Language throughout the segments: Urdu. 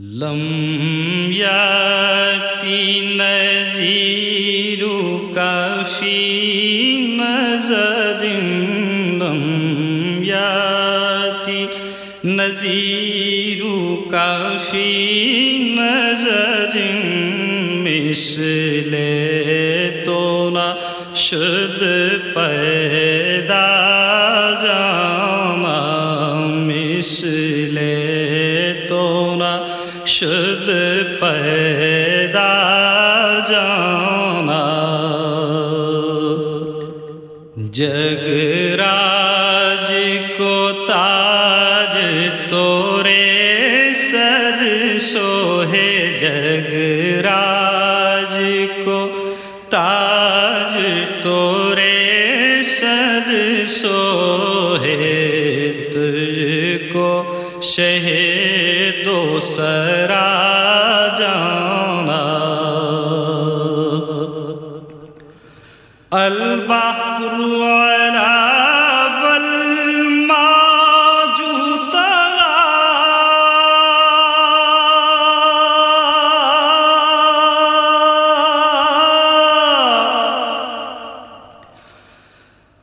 لم یاتی نظیر کافی نظر لم یاتی نظیر کافی نظر مثل تو نہ شد پیدا جانا مثل جگ راج کو تاج تورے سر سوہے جگ راج کو تاج تورے سر سوہے تجھ کو شہ دو سرا جانا البحر على والماء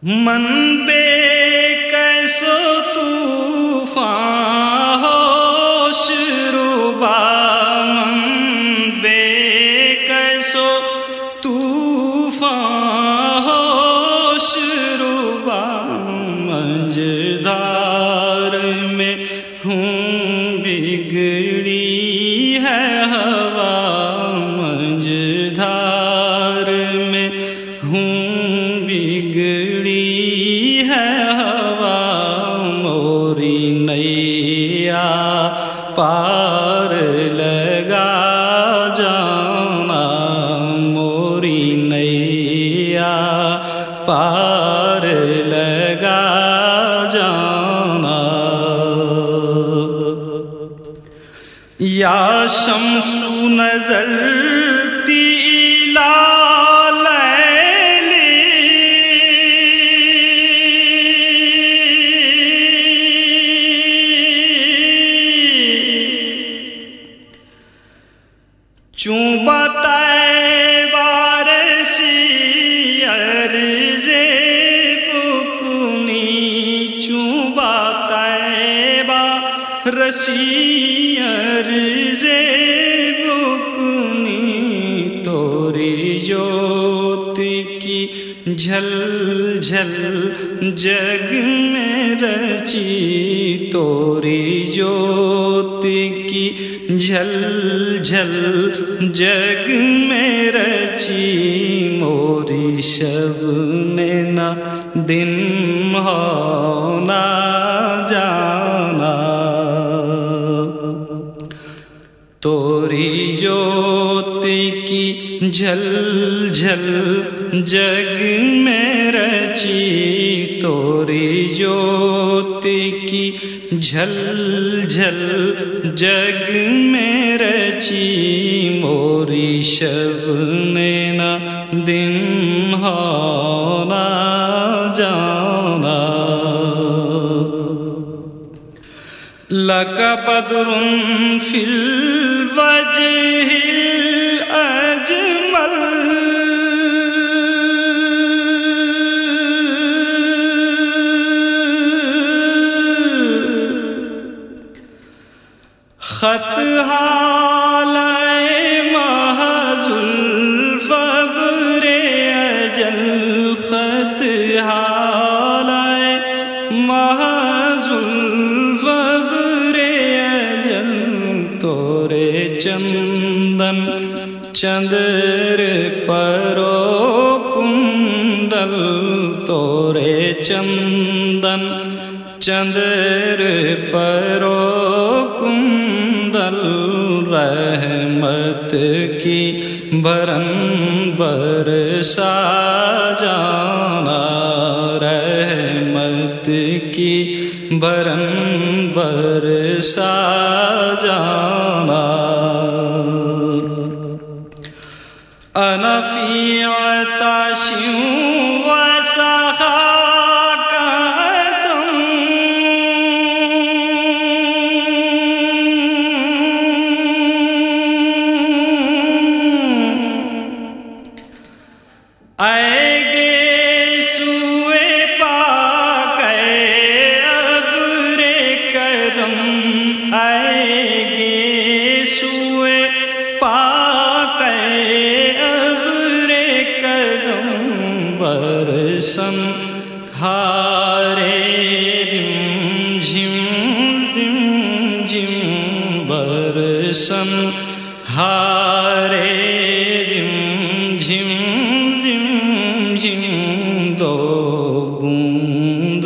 من پار لگا جانا۔ یا شمس نظر تیلا چوں بتائے بارسی عرض بکنی توری جوت کی جھل جھل جگ میں رچی توری جوت کی جھل جھل جگ میں رچی موری شب نے نہ دن جھل جھل جگ میں رچی توری جوت کی جھل جھل جگ میں رچی موری شب نے نہ دن ہونا جانا۔ لک بدر فی الوجہ چندن، چندر پرو کنڈل تورے چندن، چندر پرو کنڈل، رحمت کی برن برسا جانا، رحمت کی برن برسا جانا۔ انا فی عطاشیوں وسخا برسن ہارے رم، جھم رم، جھم، دو بوند۔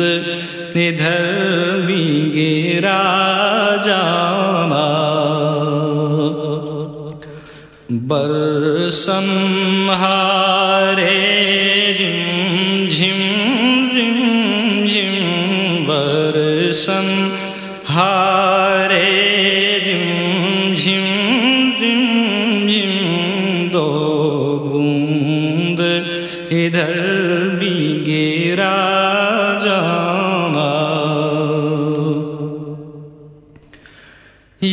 ادھر بھی گرا جانا۔ برسن ہارے رم، جھم رم، جھم برسن ہارے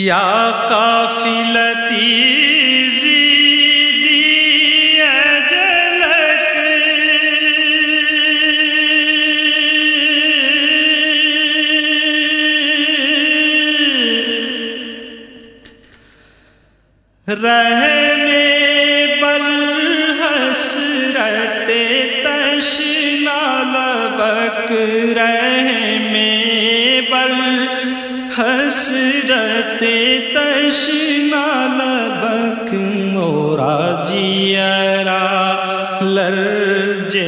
یا حسرت تشنا لبک مورا جیرا لرجے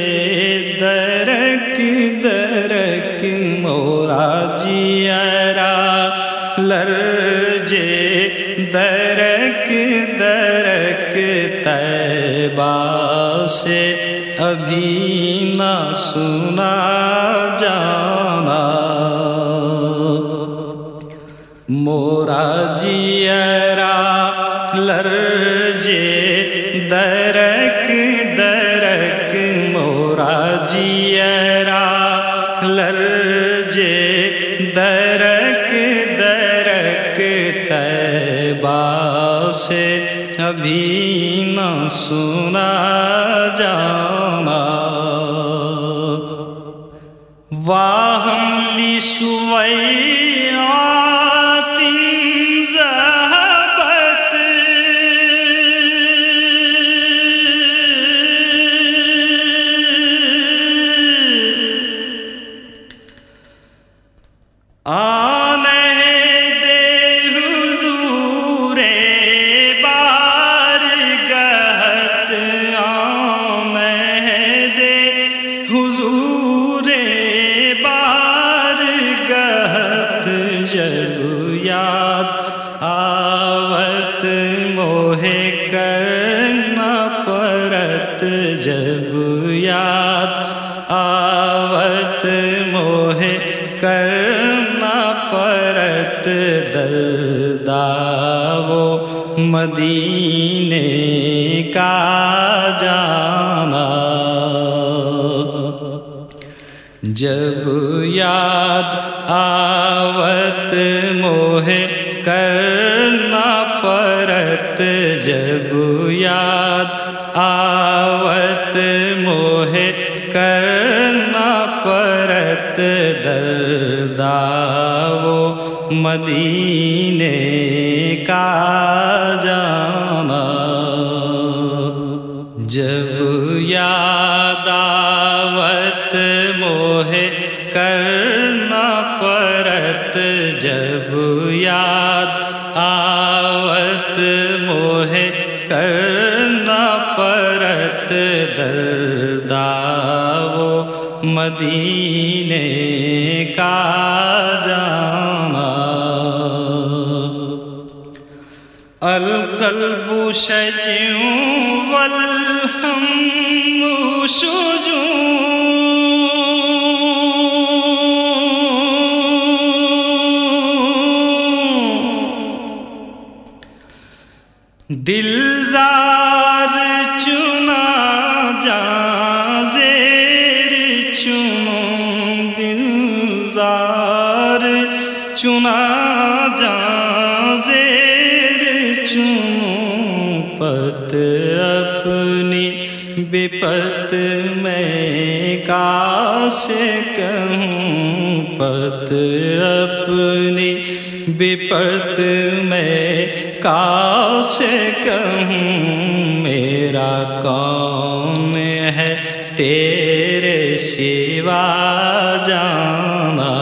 درک درک مورا جیرا لرجے درک درک تیبا سے ابھی نہ سنا سنا جانا۔ واہم لی سوئی دردا وہ مدینے کا جانا۔ جب مدینے کا جانا۔ جب یاد آوت موہ کرنا پرت، جب یاد آوت موہ کرنا پرت درداو مدینے شجع والهم شجون دل زار چنا جا زیر چنو دل زار چنا۔ بپت میں کاسے کہوں، پت اپنی بپت میں کاسے کہوں، میرا کون ہے تیرے سوا جانا،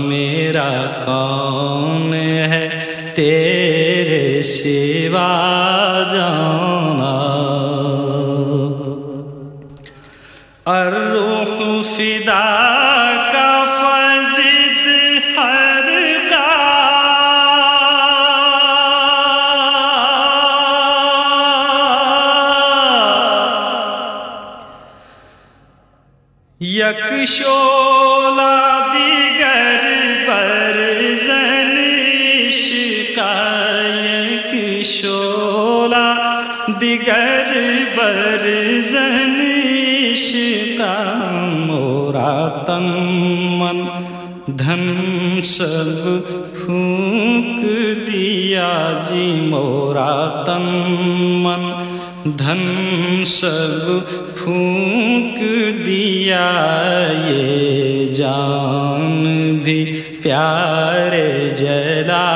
میرا کون ہے تیرے سوا جانا۔ الروح فدا کا فضد ہر کا یک شولا دیگر بر زنش کا یک شولا دیگر بر زنش کا من دھن سب پھونک دیا جی موراتن من دھن سب پھونک دیا یہ جان بھی پیارے جلا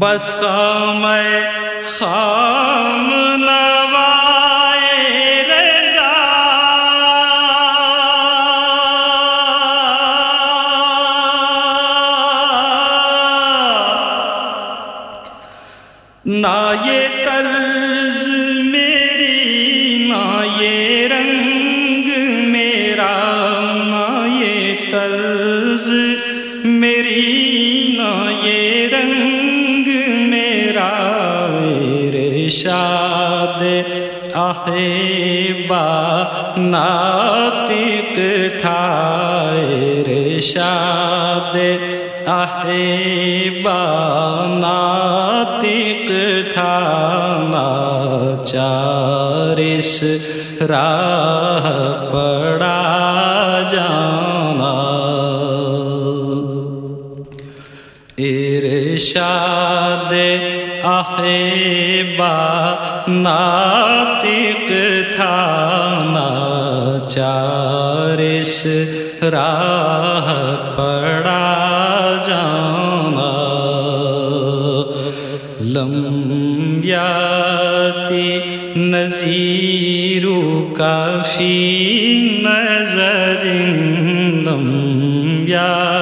بس میں خام نوائے رضا۔ نہ یہ طرز شاد احبا ناطق تھا رشاد احبا ناطق تھا ناچار اس راہ پر ارشاد آہبا ناطق تھا ناچار اس راہ پڑا جانا۔ لمبیاتی نظیر کافی نظر لمبیاتی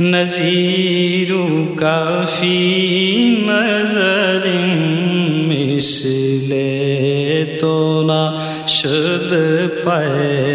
نظیر کافی نظر مثل تو نہ شد پائے